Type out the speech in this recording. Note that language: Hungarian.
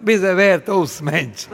Bize verd ausmensch.